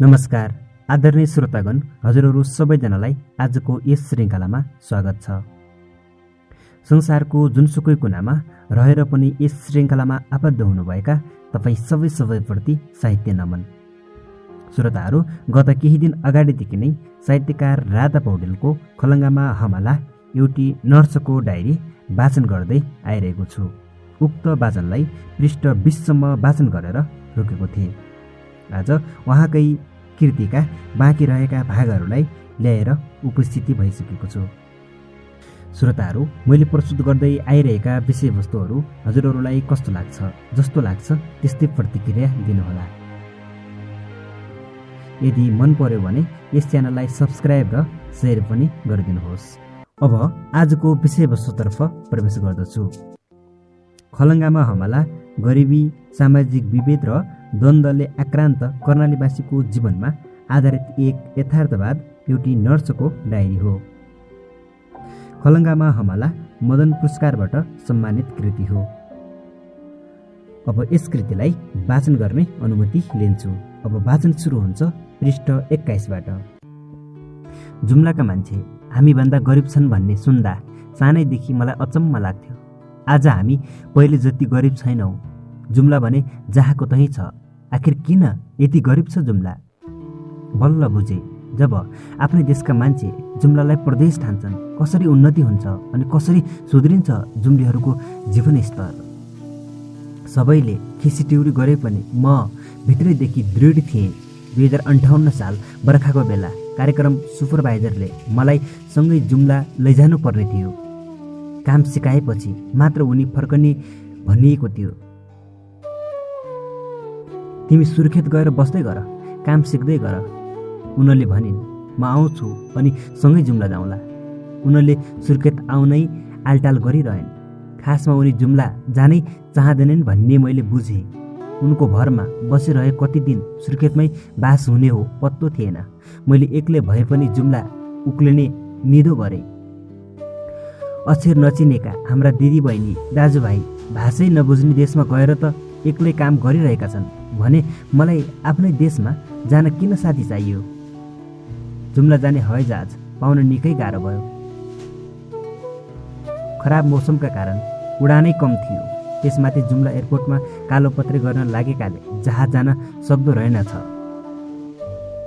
नमस्कार आदरणीय श्रोतागण हजुरहरू सबैजनालाई आजको यस श्रृङ्खलामा स्वागत छ। संसारको जुनसुकै कुनामा रहेर पनि यस श्रृङ्खलामा आबद्ध हुनुभएका तपाईँ सबै सबैप्रति साहित्य नमन। श्रोताहरू गत केही दिन अगाडिदेखि नै साहित्यकार राधा पौडेलको खलङ्गामा हमाला एउटी नर्सको डायरी वाचन गर्दै आइरहेको छु। उक्त वाचनलाई पृष्ठ बिससम्म वाचन गरेर रोकेको थिएँ। आज उहाँकै कृतिका बाँकी रहेका भागहरूलाई ल्याएर उपस्थिति भइसकेको छु। श्रोताहरू मैले प्रस्तुत गर्दै आइरहेका विषयवस्तुहरू हजुरहरूलाई कस्तो लाग्छ जस्तो लाग्छ त्यस्तै प्रतिक्रिया दिनुहोला। यदि मन पर्यो भने यस च्यानललाई सब्सक्राइब र सेयर पनि गरिदिनुहोस्। अब आजको विषयवस्तुतर्फ प्रवेश गर्दछु। खलङ्गामा हमला गरिबी सामाजिक विभेद र द्वन्द्वले आक्रान्त कर्णालीवासीको जीवनमा आधारित एक यथार्थवाद एउटी नर्सको डायरी हो। खलङ्गामा हमाला मदन पुरस्कारबाट सम्मानित कृति हो। अब यस कृतिलाई वाचन गर्ने अनुमति लिन्छु। अब वाचन सुरु हुन्छ पृष्ठ एक्काइसबाट। जुम्लाका मान्छे हामीभन्दा गरिब छन् भन्ने सुन्दा सानैदेखि मलाई अचम्म लाग्थ्यो। आज हामी पहिले जति गरिब छैनौँ। जुम्ला भने जहाँको तहीँ छ। आखिर किन यति गरिब छ जुम्ला? बल्ल बुझे जब आफ्नै देशका मान्छे जुम्लालाई प्रदेश ठान्छन् कसरी उन्नति हुन्छ अनि कसरी सुध्रिन्छ जुम्लीहरूको जीवनस्तर? सबैले खिसिटिउरी गरे पनि म भित्रैदेखि दृढ थिएँ। दुई हजार अन्ठाउन्न साल बर्खाको बेला कार्यक्रम सुपरभाइजरले मलाई सँगै जुम्ला लैजानु पर्ने थियो। काम सिकाएपछि मात्र उनी फर्कने भनिएको थियो। तिमी सुर्खेत गएर बस्दै गर काम सिक्दै गर उनीहरूले भनिन्। म आउँछु अनि सँगै जुम्ला जाउँला। उनीहरूले सुर्खेत आउनै आलटाल गरिरहेन्। खासमा उनी जुम्ला जानै चाहँदैनन् भन्ने मैले बुझेँ। उनको भरमा बसिरहे कति दिन सुर्खेतमै बास हुने हो पत्तो थिएन। मैले एक्लै भए पनि जुम्ला उक्लिने निदो गरेँ। अक्षर नचिनेका हाम्रा दिदीबहिनी दाजुभाइ भाषै नबुझ्ने देशमा गएर त एक्लै काम गरिरहेका छन् भने मलाई आफ्नै देशमा जान किन साथी चाहियो? जुम्ला जाने हवाईजहाज पाउन निकै गाह्रो भयो। खराब मौसमका कारण उडानै कम थियो। त्यसमाथि जुम्ला एयरपोर्टमा कालोपत्रे गर्न लागेकाले जहाज जान सक्दो रहेनछ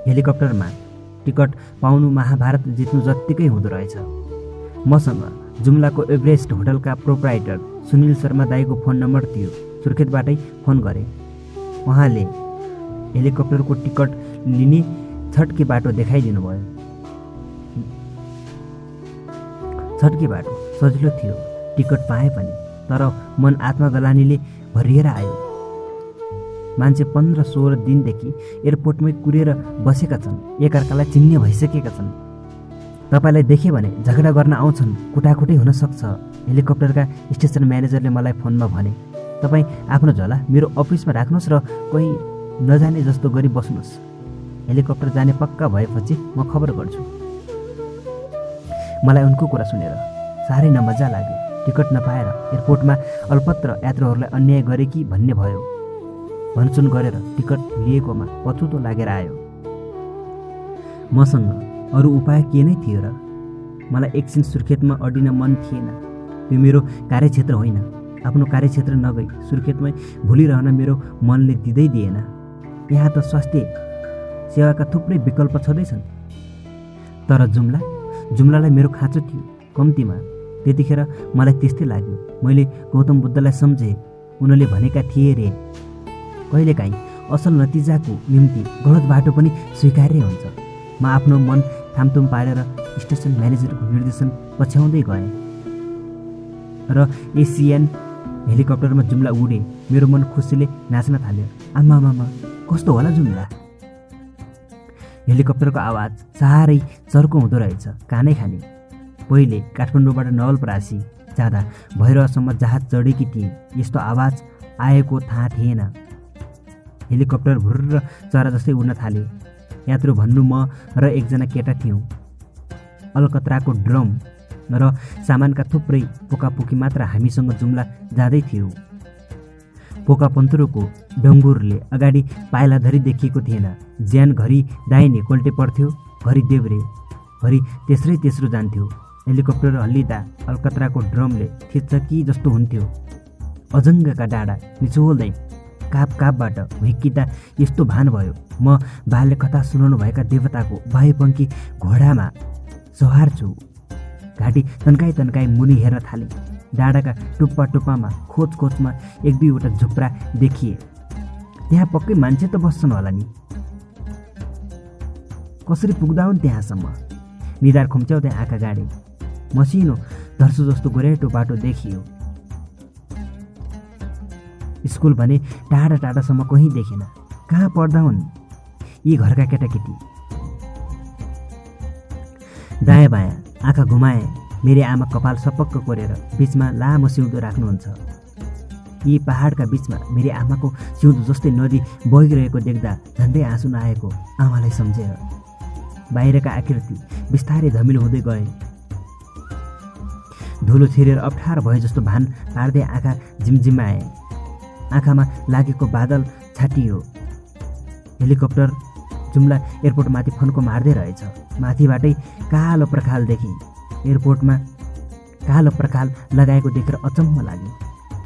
हेलिकप्टरमा टिकट पाउनु महाभारत जित्नु जत्तिकै हुँदो रहेछ। मसँग जुम्लाको एभरेस्ट होटलका प्रोप्राइटर सुनिल शर्मा दाईको फोन नम्बर थियो। सुर्खेतबाटै फोन गरेँ। उहाँले हेलिकप्टरको टिकट लिने छट्के बाटो देखाइदिनु भयो। छट्के बाटो सजिलो थियो। टिकट पाएँ पनि तर मन आत्मगलानीले भरिएर आयो। मान्छे पन्ध्र सोह्र दिनदेखि एयरपोर्टमै कुरेर बसेका छन्। एकअर्कालाई चिन्ने भइसकेका छन्। तपाईँलाई देख्यो भने झगडा गर्न आउँछन् कुटाकुटी हुनसक्छ हेलिकप्टरका स्टेसन म्यानेजरले मलाई फोनमा भने तपाईँ आफ्नो झोला मेरो अफिसमा राख्नुहोस् र कोही नजाने जस्तो गरी बस्नुहोस्। हेलिकप्टर जाने पक्का भएपछि म खबर गर्छु। मलाई उनको कुरा सुनेर साह्रै नमजा लाग्यो। टिकट नपाएर एयरपोर्टमा अल्पत्र यात्रुहरूलाई अन्याय गरे कि भन्ने भयो। भनसुन गरेर टिकट लिएकोमा पछुतो लागेर आयो। मसँग अरू उपाय के नै थियो र मलाई एकछिन सुर्खेतमा अडिन मन थिएन। यो मेरो कार्यक्षेत्र होइन। आफ्नो कार्यक्षेत्र नगई सुर्खेतमै भुलिरहन मेरो मनले दिँदै दिएन। यहाँ त स्वास्थ्य सेवाका थुप्रै विकल्प छँदैछन्। तर जुम्ला जुम्लालाई मेरो खाँचो थियो कम्तीमा। त्यतिखेर मलाई त्यस्तै लाग्यो। मैले गौतम बुद्धलाई सम्झेँ। उनीहरूले भनेका थिए रे कहिलेकाहीँ असल नतिजाको निम्ति गलत बाटो पनि स्वीकार्य हुन्छ। म आफ्नो मन थामथुम पारेर स्टेसन म्यानेजरको निर्देशन पछ्याउँदै गएँ। र एसियन हेलिकप्टरमा जुम्ला उडे। मेरो मन खुसीले नाच्न थाल्यो। आमा कस्तो होला जुम्ला? हेलिकप्टरको आवाज साह्रै चर्को हुँदो रहेछ। कानै खाने। पहिले काठमाडौँबाट नवलपरासी जाँदा भैरवसम्म जहाज चढेकी थिएँ। यस्तो आवाज आएको थाहा थिएन। हेलिकप्टर भुर्र चरा जस्तै उड्न थाले। यात्रु भन्नु म र एकजना केटा थियौँ। अलकत्राको ड्रम र सामानका थुप्रै पोकापोकी मात्र हामीसँग जुम्ला जाँदै थियो। पोका पन्तुरोको डङ्गुरले अगाडि पाइला धरी देखिएको थिएन। ज्यान घरि दाहिने कोल्टे पर्थ्यो घरि देब्रे घरि तेस्रै तेस्रो जान्थ्यो। हेलिकप्टर हल्लिँदा अलकत्राको ड्रमले थिच्छ कि जस्तो हुन्थ्यो। अजङ्गका डाँडा निचोल्दै काप कापबाट हिक्किँदा यस्तो भान भयो। म बाल्य कथा सुनाउनु भएका देवताको वायुपङ्खी घोडामा सवार छु घाँटी तन्काई तन्काई मुनि हेर्न थाले। डाँडाका टुप्पा टुप्पामा खोज खोजमा एक दुईवटा झुप्रा देखिए। त्यहाँ पक्कै मान्छे त बस्छन् होला नि। कसरी पुग्दा हुन् त्यहाँसम्म? निधार खुम्च्याउँदै आँखा गाडे। मसिनो धर्सु जस्तो गोरेटो बाटो देखियो। स्कुल भने टाढा टाढासम्म कहीँ देखेन। कहाँ पढ्दा हुन्? यी घरका केटाकेटी। दायाँ बायाँ आँखा घुमाए मेरी आमा कपाल सपक्क कोरेर बिचमा लामो सिउँदो राख्नुहुन्छ। यी पहाडका बिचमा मेरी आमाको सिउँदो जस्तै नदी बगिरहेको देख्दा झन्डै आँसु नआएको आमालाई सम्झेर। बाहिरका आकृति बिस्तारै धमिलो हुँदै गए। धुलो छिरेर अप्ठ्यारो भए जस्तो भान पार्दै आँखा झिमझिमाए। आँखामा लागेको बादल छाटियो। हेलिकप्टर जुम्ला एयरपोर्टमाथि फन्को मार्दै रहेछ। माथिबाटै कालो प्रखाल देखेँ एयरपोर्टमा कालो प्रखाल लगाएको देखेर अचम्म लाग्यो।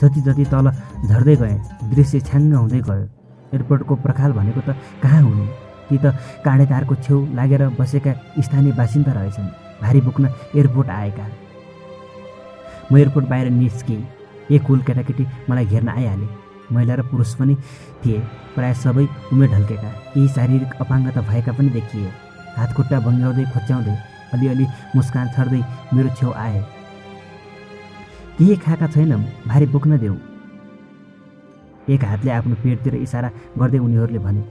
जति जति तल झर्दै गए दृश्य छ्याङ्ग हुँदै गयो। एयरपोर्टको प्रखाल भनेको त कहाँ हुनु? ती त काँडेतारको छेउ लागेर बसेका स्थानीय बासिन्दा रहेछन्। भारी बोक्न एयरपोर्ट आएका। म एयरपोर्ट बाहिर निस्केँ। एक कुल केटाकेटी मलाई घेर्न आइहाले। महिला र पुरुष पनि थिए। प्रायः सबै उमेर ढल्केका। केही शारीरिक अपाङ्गता भएका पनि देखिए। हातखुट्टा भङ्ग्याउँदै खोच्याउँदै अलिअलि मुस्कान छर्दै मेरो छेउ आए। केही खाएका छैनौँ भारी बोक्न देऊ एक हातले आफ्नो पेटतिर इसारा गर्दै उनीहरूले भने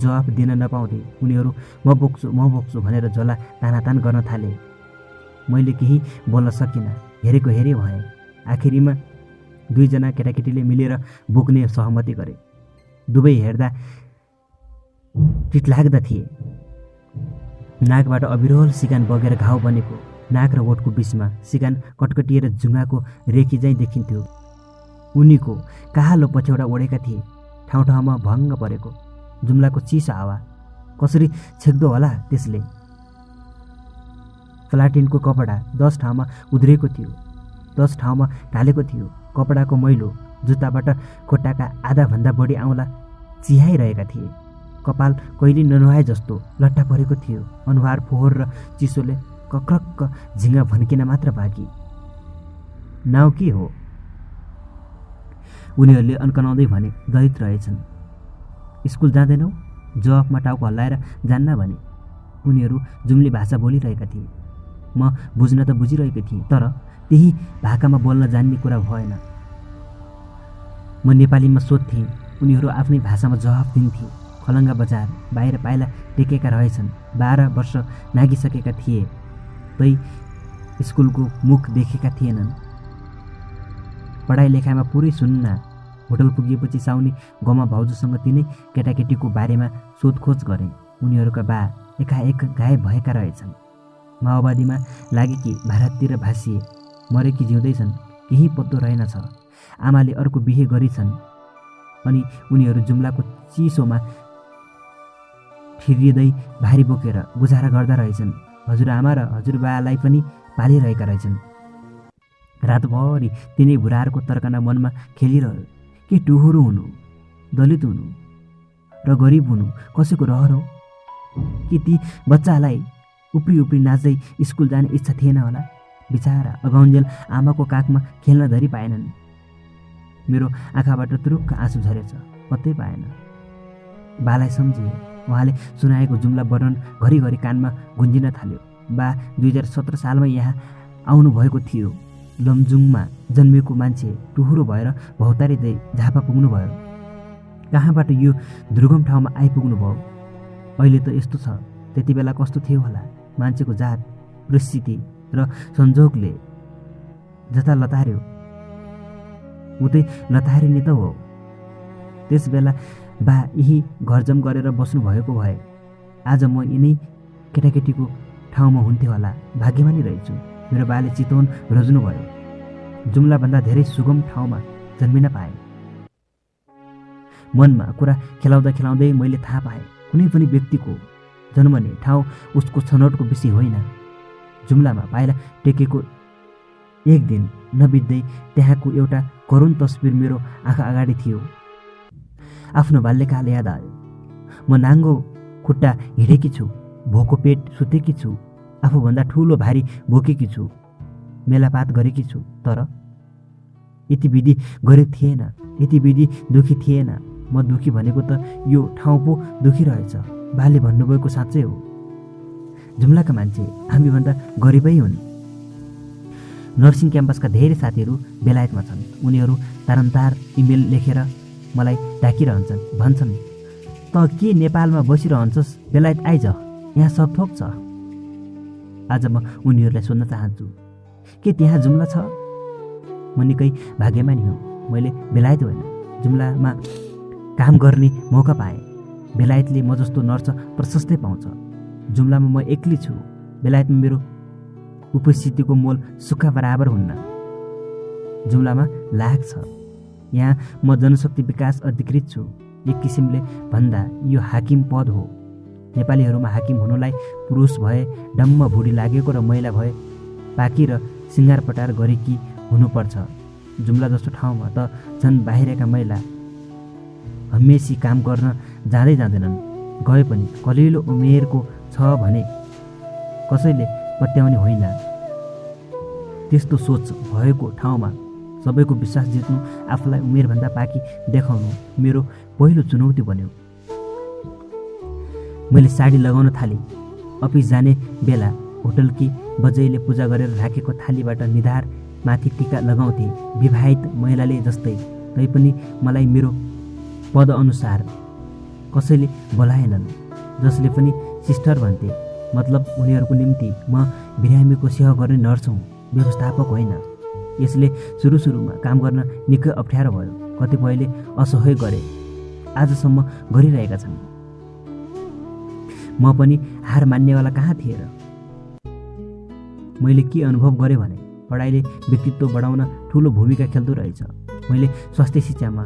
जवाफ दिन नपाउँदै उनीहरू म बोक्छु म बोक्छु भनेर झोला तानातान गर्न थाले। मैले केही बोल्न सकिनँ। हेरेको हेरे भएँ। आखिरीमा दुईजना केटाकेटीले मिलेर बोक्ने सहमति गरे। दुवै हेर्दा टिटलाग्दा थिए। नाकबाट अविरोल सिकान बगेर घाउ बनेको नाक र ओठको बिचमा सिकान कटकटिएर जुङ्गाको रेखी चाहिँ देखिन्थ्यो। उनीको कालो पछ्यौडा ओढेका थिए ठाउँ ठाउँमा भङ्ग परेको जुम्लाको चिसो हावा। कसरी छेक्दो होला त्यसले? प्लाटिनको कपडा दस ठाउँमा उध्रिएको थियो दस ठाउँमा ढालेको थियो। कपडाको मैलो जुत्ताबाट खुट्टाका आधाभन्दा बढी आउँला चिहाइरहेका थिए। कपाल कहिले ननुहाए जस्तो लट्टा परेको थियो। अनुहार फोहोर र चिसोले कक्रक्क झिङ्गा भन्किन मात्र बाँकी नाउँ के हो? उनीहरूले अन्कनाउँदै भने दलित रहेछन्। स्कुल जाँदैनौ? जवाफमा टाउको हल्लाएर जान्न भने? उनीहरू जुम्ली भाषा बोलिरहेका थिए। म बुझ्न त बुझिरहेको थिएँ तर त्यही भाकामा बोल्न जान्ने कुरा भएन। म नेपालीमा सोध्थेँ उनीहरू आफ्नै भाषामा जवाफ दिन्थे। खलङ्गा बजार बाहिर पाइला टेकेका रहेछन्। बाह्र वर्ष नागिसकेका थिए। तै स्कुलको मुख देखेका थिएनन्। पढाइ लेखाइमा पुरै सुन्ना। होटल पुगेपछि साउनी गमा भाउजूसँग तिनै केटाकेटीको बारेमा सोधखोज गरे। उनीहरूका बा एकाएक गायब भएका रहेछन्। माओवादीमा लागे कि भारततिर भाँसिए। मरे कि जिउँदैछन् केही पत्तो रहेनछ आमाले अर्को बिहे गरिछन् अनि उनीहरू जुम्लाको चिसोमा ठिरिँदै भारी बोकेर गुजारा गर्दा रहेछन्। हजुरआमा र हजुरबालाई पनि पालिरहेका रहेछन्। रातभरि तिनै भुराहरूको तर्कना मनमा खेलिरह्यो के टुहुरो हुनु दलित हुनु र गरिब हुनु कसैको रहर हो? कि ती बच्चालाई उप्री उप्री नाच्दै स्कुल जाने इच्छा थिएन होला? बिचारा अगाउन्जेल आमाको काखमा खेल्न धरी पाएनन्। मेरो आँखाबाट तुरुक्क आँसु झरेछ पत्तै पाएन। बालाई सम्झिए। उहाँले सुनाएको जुम्ला वर्णन घरिघरि कानमा गुन्जिन थाल्यो। बा दुई हजार सत्र सालमा यहाँ आउनुभएको थियो। लमजुङमा जन्मिएको मान्छे टुहुरो भएर भौतारिँदै झापा पुग्नुभयो। कहाँबाट यो दुर्गम ठाउँमा आइपुग्नु भयो अहिले त यस्तो छ। त्यति बेला कस्तो थियो होला? मान्छेको जात परिस्थिति। र संजोगले जता लतार्यो उतै लतारिने त हो। त्यस बेला बा यही घरजम गरेर बस्नुभएको भए आज म यिनै केटाकेटीको ठाउँमा हुन्थ्यो होला। भाग्यमानी रहेछु। मेरो बाले चितवन रोज्नुभयो। जुम्लाभन्दा धेरै सुगम ठाउँमा जन्मिन पाएँ। मनमा कुरा खेलाउँदा खेलाउँदै मैले थाहा पाएँ कुनै पनि व्यक्तिको जन्मने ठाउँ उसको छनौटको विषय होइन। जुम्लामा पाइला टेकेको एक दिन नबित्दै त्यहाँको एउटा करुण तस्विर मेरो आँखा अगाडि थियो। आफ्नो बाल्यकाल याद आयो। म नाङ्गो खुट्टा हिँडेकी छु भोको पेट सुतेकी छु आफूभन्दा ठुलो भारी बोकेकी छु मेलापात गरेकी छु तर यति विधि गरेको थिएन यति विधि दुखी थिएन। म दुखी भनेको त यो ठाउँ पो दुखी रहेछ। बाले भन्नुभएको साँच्चै हो। जुम्लाका मान्छे हामीभन्दा गरिबै हुन्। नर्सिङ क्याम्पसका धेरै साथीहरू बेलायतमा छन्। उनीहरू तारन्तार इमेल लेखेर मलाई डाकिरहन्छन् भन्छन् त के नेपालमा बसिरहन्छस्? बेलायत आइज यहाँ सब थोक छ। आज म उनीहरूलाई सोध्न चाहन्छु के त्यहाँ जुम्ला छ? म निकै भाग्यमानी हुँ। मैले बेलायत होइन जुम्लामा काम गर्ने मौका पाएँ। बेलायतले म जस्तो नर्स प्रशस्तै पाउँछ। जुम्लामा म एक्लै छु। बेलायतमा मेरो उपस्थितिको मोल सुक्खा बराबर हुन्न। जुम्लामा लाग छ। यहाँ म जनशक्ति विकास अधिकृत छु। एक किसिमले भन्दा यो हाकिम पद हो। नेपालीहरूमा हाकिम हुनुलाई पुरुष भए डम्म भुडी लागेको र महिला भए पाकी र सिँगार पटार गरेकी हुनुपर्छ। जुम्ला जस्तो ठाउँमा त झन् बाहिरका महिला हमेसी काम गर्न जाँदै जाँदैनन्। गए पनि कलिलो उमेरको छ भने कसैले पत्याउने होइन। त्यस्तो सोच भएको ठाउँमा सबैको विश्वास जित्नु आफूलाई उमेरभन्दा पाकी देखाउनु मेरो पहिलो चुनौती बन्यो। मैले साडी लगाउन थालेँ। अफिस जाने बेला होटलकी बजैले पूजा गरेर राखेको थालीबाट निधार माथि टिका लगाउँथे विवाहित महिलाले जस्तै। तैपनि मलाई मेरो पदअनुसार कसैले बोलाएनन् जसले पनि सिस्टर भन्थे। मतलब उनीहरूको निम्ति म बिरामीको सेवा गर्ने नर्स हुँ व्यवस्थापक होइन। यसले सुरु सुरुमा काम गर्न निकै अप्ठ्यारो भयो कतिपयले असहयोग गरे। आजसम्म गरिरहेका छन्। म पनि हार मान्नेवाला कहाँ थिएँ र? मैले के अनुभव गरेँ भने पढाइले व्यक्तित्व बढाउन ठुलो भूमिका खेल्दो रहेछ। मैले स्वास्थ्य शिक्षामा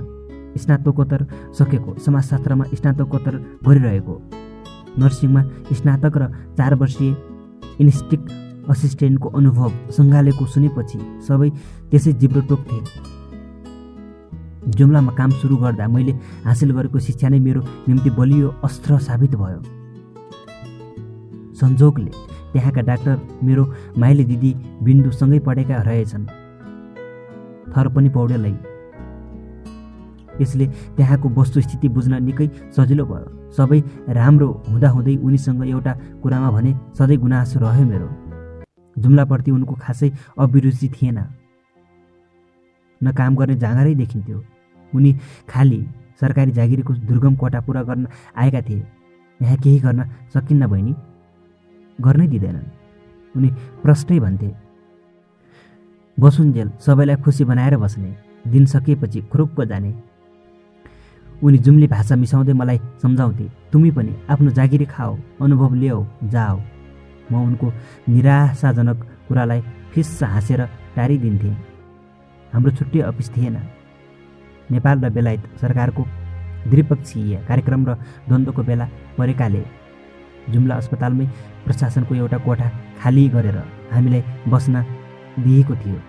स्नातकोत्तर सकेको समाजशास्त्रमा स्नातकोत्तर गरिरहेको। नर्सिङमा स्नातक र चार वर्षीय इन्स्टिक असिस्टेन्टको अनुभव सङ्घालेको सुनेपछि सबै त्यसै जिब्रो टोक्थे जुम्लामा काम सुरु गर्दा मैले हासिल गरेको शिक्षा नै मेरो निम्ति बलियो अस्त्र साबित भयो। संजोगले त्यहाँका डाक्टर मेरो माइली दिदी बिन्दुसँगै पढेका रहेछन्। थर पनि पौडेलै यसले त्यहाँको वस्तुस्थिति बुझ्न निकै सजिलो भयो। सबै राम्रो हुँदाहुँदै उनीसँग एउटा कुरामा भने सधैँ गुनासो रह्यो मेरो। जुम्लाप्रति उनको खासै अभिरुचि थिएन। न काम गर्ने जाँगरै देखिन्थ्यो। उनी खालि सरकारी जागिरीको दुर्गम कोटा पुरा गर्न आएका थिए। यहाँ केही गर्न सकिन्न बहिनी? गर्नै दिँदैनन्। उनी प्रष्टै भन्थे बसुन्जेल सबैलाई खुसी बनाएर बस्ने दिन सकिएपछि खुरुक्क जाने। उनी जुम्ली भाषा मिसाउँदै मलाई सम्झाउँथे तुमी पनि आफ्नो जागिरी खाओ अनुभव ल्याऊ जाओ। म उनको निराशाजनक कुरालाई फिस्स हाँसेर टारिदिन्थेँ। हाम्रो छुट्टै अफिस थिएन। नेपाल र बेलायत सरकारको द्विपक्षीय कार्यक्रम र द्वन्द्वको बेला परेकाले जुम्ला अस्पतालमै प्रशासनको एउटा कोठा खाली गरेर हामीलाई बस्न दिएको थियो।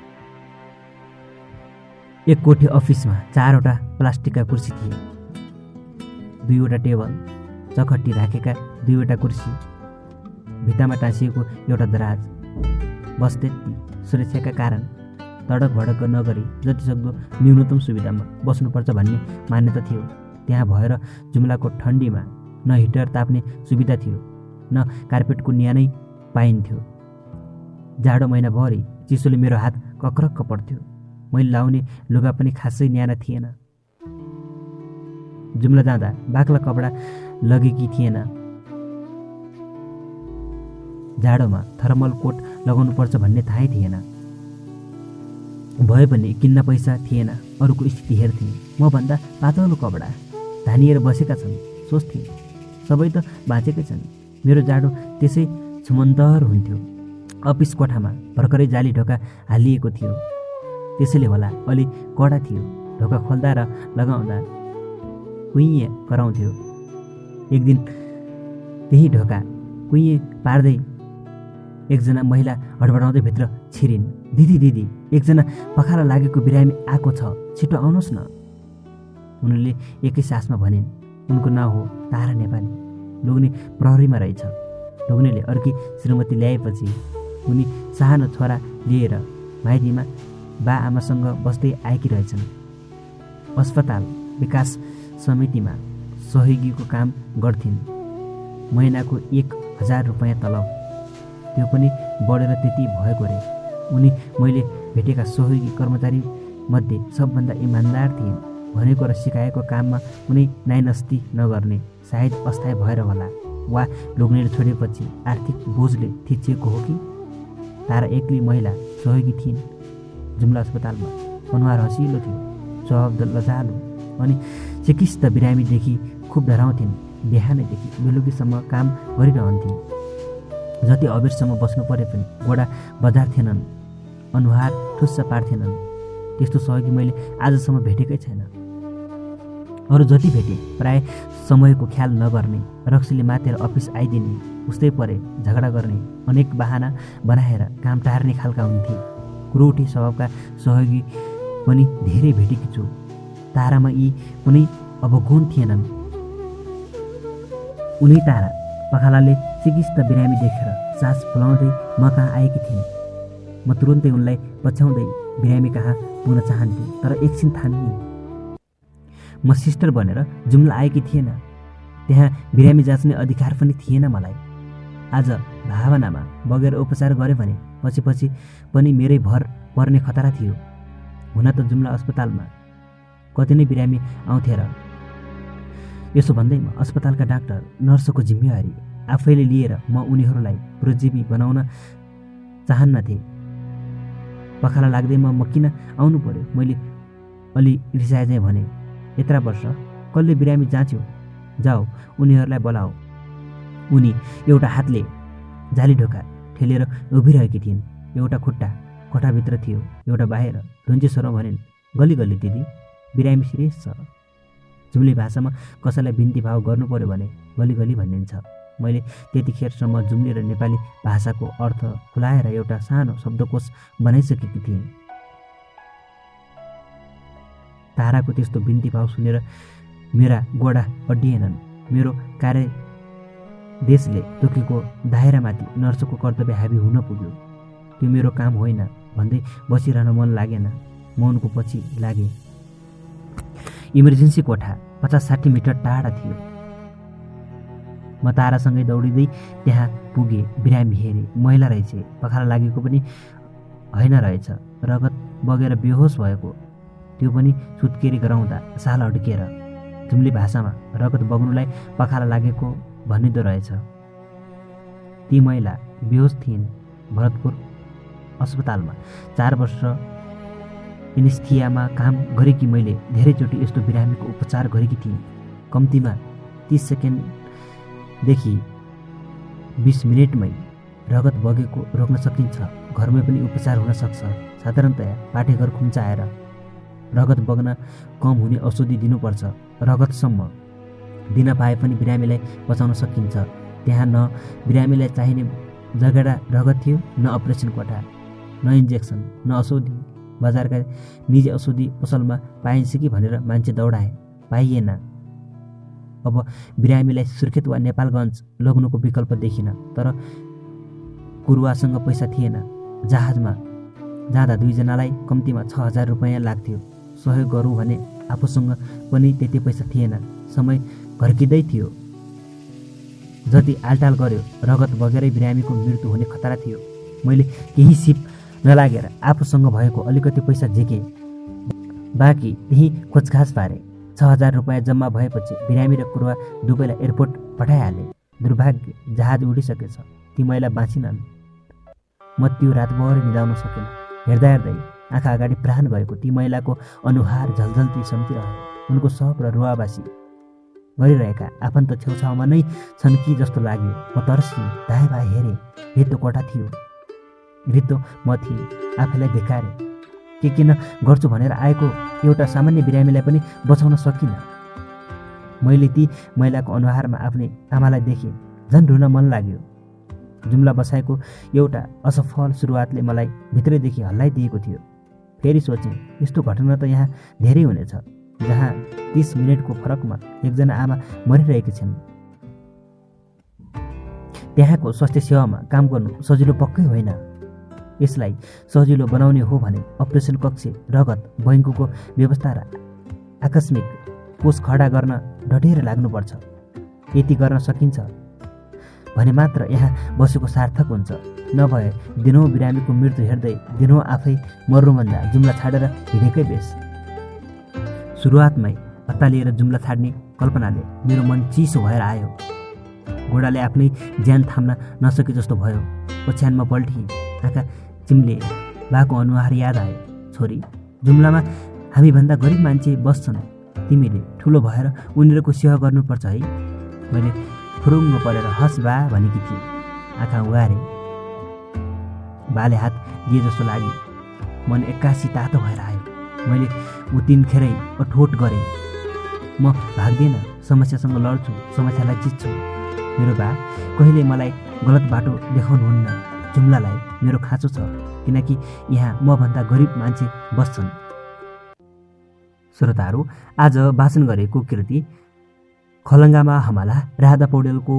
एक कोठी अफिसमा चारवटा प्लास्टिकका कुर्सी थिए। दुईवटा टेबल चखट्टी राखेका दुईवटा कुर्सी भित्तामा टाँसिएको एउटा दराज बस त्यति सुरक्षाका कारण तडक भडक नगरी जतिसक्दो न्यूनतम सुविधामा बस्नुपर्छ भन्ने मान्यता थियो। त्यहाँ भएर जुम्लाको ठन्डीमा न हिटर ताप्ने सुविधा थियो न कार्पेटको न्यानै पाइन्थ्यो। जाडो महिनाभरि चिसोले मेरो हात कक्रक्क पर्थ्यो मैले लाउने लुगा पनि खासै न्याना थिएन। जुम्ला जाँदा बाक्ला कपडा लगेकी थिएन। जाडोमा थर्मल कोट लगाउनुपर्छ भन्ने थाहै थिएन। भए पनि किन्न पैसा थिएन अरूको स्थिति हेर्थेँ। मभन्दा पातलो कपडा धानिएर बसेका छन् सोच्थेँ। सबै त बाँचेकै छन्। मेरो जाडो त्यसै छुमन्तर हुन्थ्यो। अफिस कोठामा भर्खरै जाली ढोका हालिएको थियो। त्यसैले होला अलि कडा थियो। ढोका खोल्दा र लगाउँदा कुइँ कराउँथ्यो। एक दिन त्यही ढोका कुइँ पार्दै एकजना महिला हडबडाउँदै भित्र छिरिन्। दिदी दिदी एकजना पखाला लागेको बिरामी आएको छ छिटो आउनुहोस् न। उनले एकै सासमा भनिन्। उनको नाउँ हो तारा नेपाली। लोग्ने प्रहरीमा रहेछ। लोग्नेले अर्की श्रीमती ल्याएपछि उनी सानो छोरा लिएर माइतीमा बा आमासँग बस्दै आएकी रहेछन्। अस्पताल विकास समितिमा सहयोगीको काम गर्थिन्। महिनाको एक हजार रुपियाँ तलब त्यो पनि बढेर त्यति भएको रे। उनी मैले भेटेका सहयोगी कर्मचारी मध्ये सबभन्दा इमान्दार थिइन् भनेको र सिकाएको काममा कुनै नाइनस्ती नगर्ने सायद अस्थायी भएर होला वा लोग्नेले छोडेपछि आर्थिक बोझले थिचिएको हो कि? तारा एक्लै महिला सहयोगी थिइन्। जुम्ला अस्पतालमा अनुहार हँसिलो थियो स्वभाव लजालु अनि चिकित्सा बिरामीदेखि खुब डराउँथिन् बिहानैदेखि बेलुकीसम्म काम गरिरहन्थिन्। जति अबेरसम्म बस्नु परे पनि गोडा बजार थिएनन् अनुहार ठुस्स पार्थेनन् त्यस्तो सहयोगी मैले आजसम्म भेटेकै छैन। अरू जति भेटेँ प्राय समयको ख्याल नगर्ने रक्सीले मातेर अफिस आइदिने उस्तै परे झगडा गर्ने अनेक बाहना बनाएर काम टार्ने खालका हुन्थे। कुरोटी स्वभावका सहयोगी पनि धेरै भेटेकी छु। तारामा यी कुनै अवगुण थिएनन्। उनी तारा पखालाले चिकिस्त बिरामी देखेर सास फुलाउँदै म कहाँ आएकी थिइन्। म तुरुन्तै उनलाई पछ्याउँदै बिरामी कहाँ पुग्न चाहन्थेँ तर एकछिन थामिए। म सिस्टर भनेर जुम्ला आएकी थिएन। त्यहाँ बिरामी जाँच्ने अधिकार पनि थिएन मलाई। आज भावनामा बगेर उपचार गऱ्यो भने पछि पछि पनि मेरै भर पर्ने खतरा थियो। हुन त जुम्ला अस्पतालमा कति नै बिरामी आउँथे र यसो भन्दैमा अस्पतालका डाक्टर नर्सको जिम्मेवारी आफैले लिएर म उनीहरूलाई पुरोजीवी बनाउन चाहन्नथे पखाला लाग्दैमा म किन आउनु पर्यो? मैले अलि रिसाए भने यत्र वर्ष कसले बिरामी जाँच्यो? जाऊ उनीहरूलाई बोलाऊ उनी एउटा हातले जाली ढोका ठेलेर उभिरहेकी थिइन्। एउटा खुट्टा कोठाभित्र थियो एउटा बाहिर। रुन्चे स्वरमा भनिन् गली गली दिदी। बिरामी सिरियस छ। जुम्ली भाषामा कसैलाई बिन्ती भाव गर्नु पर्यो भने गली गली भनिन्छ। मैले त्यतिखेरसम्म जुम्ली र नेपाली भाषाको अर्थ खुलाएर एउटा सानो शब्दकोश बनाइसकेकी थिएँ। ताराको त्यस्तो बिन्ती भाव सुनेर मेरा गोडा अड्डिएनन्। मेरो कार्य देशले तोकेको दायरामाथि नर्सको कर्तव्य हाबी हुन पुग्यो। त्यो मेरो काम होइन भन्दै बसिरहन मन लागेन। म उनको पछि लागेँ। इमर्जेन्सी कोठा? पचास साठी मिटर टाढा थियो। म तारासँगै दौडिँदै त्यहाँ पुगेँ बिरामी हेरेँ। महिला रहेछ पखाला लागेको पनि होइन रहेछ। रगत बगेर बेहोस भएको। त्यो पनि सुत्केरी गराउँदा साल अड्केर। जुम्ली भाषामा रगत बग्नुलाई पखाला लागेको भनिँदो रहेछ। ती महिला बेहोस थिइन् भरतपुर अस्पतालमा। चार वर्ष इनिस्थियामा काम गरेकी मैले धेरैचोटि यस्तो बिरामीको उपचार गरेकी थिएँ। कम्तीमा तिस सेकेन्डदेखि बिस मिनटमै रगत बगेको रोक्न सकिन्छ। घरमै पनि उपचार हुन सक्छ। साधारणतया पाठेघर खुम्चाएर रगत बग्न कम हुने औषधि दिनुपर्छ। रगतसम्म दिन पाए पनि बिरामीलाई बचाउन सकिन्छ। त्यहाँ न बिरामीलाई चाहिने जगेडा रगत थियो न अपरेसन कोठा न इन्जेक्सन न औषधि। बजारका निजी औषधि पसलमा पाइन्छ कि भनेर मान्छे दौडाए। पाइएन। अब बिरामीलाई सुर्खेत वा नेपालगञ्ज लग्नुको विकल्प देखिन तर कुरुवासँग पैसा थिएन। जहाजमा जाँदा दुईजनालाई कम्तीमा छ हजार रुपियाँ लाग्थ्यो। सहयोग गरौँ भने आफूसँग पनि त्यति पैसा थिएन। समय घर्किँदै थियो। जति आलटाल गर्यो रगत बगेरै बिरामीको मृत्यु हुने खतरा थियो। मैले केही सिप नलागेर आफूसँग भएको अलिकति पैसा झिकेँ। बाँकी त्यहीँ खोजखाज पारे। छ हजार रुपियाँ जम्मा भएपछि बिरामी र कुरुवा दुवैलाई एयरपोर्ट पठाइहाले। दुर्भाग्य जहाज उडिसकेछ। ती महिला बाँचिनन्। म त्यो रातभरि निदाउन सकेन। हेर्दा हेर्दै आँखा अगाडि प्राण गएको ती महिलाको अनुहार झलझल्ती सम्किरह्यो। उनको सप र रुवाबासी गरिरहेका आफन्त छेउछाउमा नै छन् कि जस्तो लाग्यो। म तर्सी दाए भाइ हेरेँ। भेट्दो कोठा थियो? रित्तो म थिएँ। आफैलाई देखाएँ के किन गर्छु भनेर आएको एउटा सामान्य बिरामीलाई पनि बचाउन सकिनँ। मैले ती महिलाको अनुहारमा आफ्नै आमालाई देखेँ। झन् ढुन मन लाग्यो। जुम्ला बसाएको एउटा असफल सुरुवातले मलाई भित्रैदेखि हल्लाइदिएको थियो। फेरि सोचेँ यस्तो घटना त यहाँ धेरै हुनेछ जहाँ तिस मिनटको फरकमा एकजना आमा मरिरहेकी छन्। त्यहाँको स्वास्थ्य सेवामा काम गर्नु सजिलो पक्कै होइन। यसलाई सजिलो बनाउने हो भने अपरेसन कक्ष रगत बैङ्कुको व्यवस्था र आकस्मिक कोष खडा गर्न डटेर लाग्नुपर्छ। यति गर्न सकिन्छ भने मात्र यहाँ बसेको सार्थक हुन्छ। नभए दिनौँ बिरामीको मृत्यु हेर्दै दिनौँ आफै मर्नुभन्दा जुम्ला छाडेर हिँडेकै बेस। सुरुवातमै अत्तालिएर जुम्ला छाड्ने कल्पनाले मेरो मन चिसो भएर आयो। घोडाले आफ्नै ज्यान थाम्न नसके जस्तो भयो। ओछ्यानमा पल्टिए आँखा चिम्ले बाको अनुहार याद आयो। छोरी जुम्लामा हामीभन्दा गरिब मान्छे बस्छन्। तिमीले ठुलो भएर उनीहरूको सेवा गर्नुपर्छ है। मैले फुरुङ्ग परेर हस् बा भनेकी थिएँ। आँखा उगारे बाले हात दिए जस्तो लाग्यो। मन एक्कासी तातो भएर आयो। मैले उतिनखेरै अठोट गरेँ। म भाग्दिनँ समस्यासँग लड्छु समस्यालाई जित्छु। मेरो बा कहिले मलाई गलत बाटो देखाउनुहुन्न? जुम्लालाई मेरो खाँचो छ किनकि यहाँ मभन्दा गरिब मान्छे बस्छन्। श्रोताहरू आज वाचन गरेको कृति खलङ्गामा हमाला राधा पौडेलको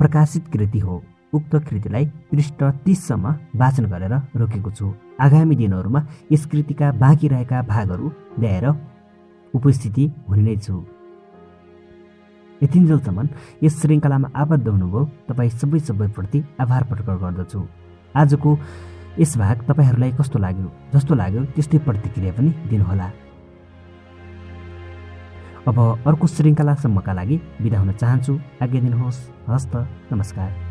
प्रकाशित कृति हो। उक्त कृतिलाई पृष्ठ तिससम्म वाचन गरेर रोकेको छु। आगामी दिनहरूमा यस कृतिका बाँकी रहेका भागहरू ल्याएर उपस्थिति हुने नै छु। यतिन्जेलसम्म यस श्रृङ्खलामा आबद्ध हुनुभयो तपाईँ सबै सबैप्रति आभार प्रकट गर्दछु। आजको यस भाग तपाईँहरूलाई कस्तो लाग्यो? जस्तो लाग्यो त्यस्तै प्रतिक्रिया पनि दिनुहोला। अब अर्को श्रृङ्खलासम्मका लागि बिदा हुन चाहन्छु। आज्ञा दिनुहोस्। हस्त नमस्कार।